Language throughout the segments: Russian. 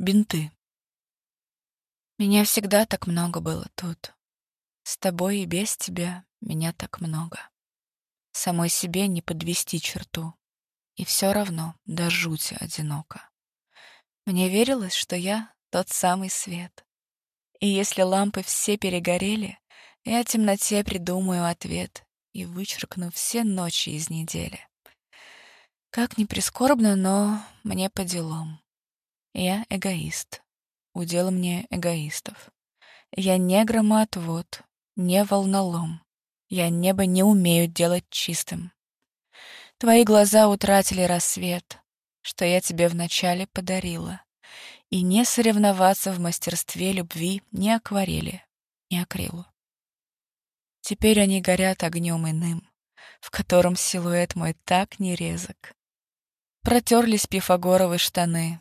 Бинты. Меня всегда так много было тут. С тобой и без тебя меня так много. Самой себе не подвести черту. И все равно до жути одиноко. Мне верилось, что я тот самый свет. И если лампы все перегорели, я темноте придумаю ответ и вычеркну все ночи из недели. Как ни прискорбно, но мне по делам. Я эгоист. Удел мне эгоистов. Я не громоотвод, не волнолом. Я небо не умею делать чистым. Твои глаза утратили рассвет, что я тебе вначале подарила. И не соревноваться в мастерстве любви ни акварели, ни акрилу. Теперь они горят огнем иным, в котором силуэт мой так нерезок. Протерлись пифагоровы штаны,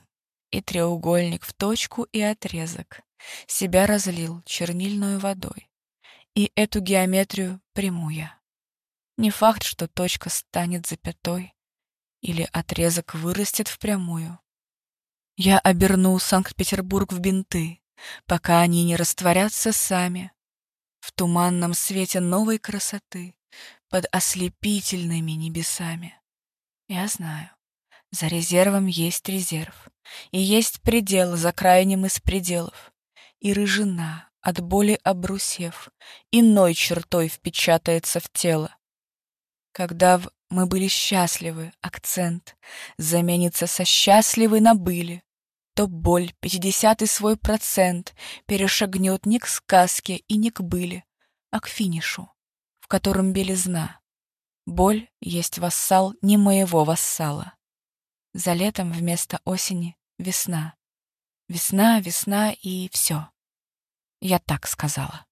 и треугольник в точку и отрезок. Себя разлил чернильной водой. И эту геометрию приму я. Не факт, что точка станет запятой, или отрезок вырастет в прямую. Я оберну Санкт-Петербург в бинты, пока они не растворятся сами, в туманном свете новой красоты, под ослепительными небесами. Я знаю, за резервом есть резерв, и есть предел за крайним из пределов, и рыжина, от боли обрусев, иной чертой впечатается в тело. Когда в «мы были счастливы» акцент заменится со «счастливы на были», то боль, пятидесятый свой процент, перешагнет не к сказке и не к были, а к финишу, в котором белизна. Боль есть вассал не моего вассала. За летом вместо осени — весна. Весна, весна и все. Я так сказала.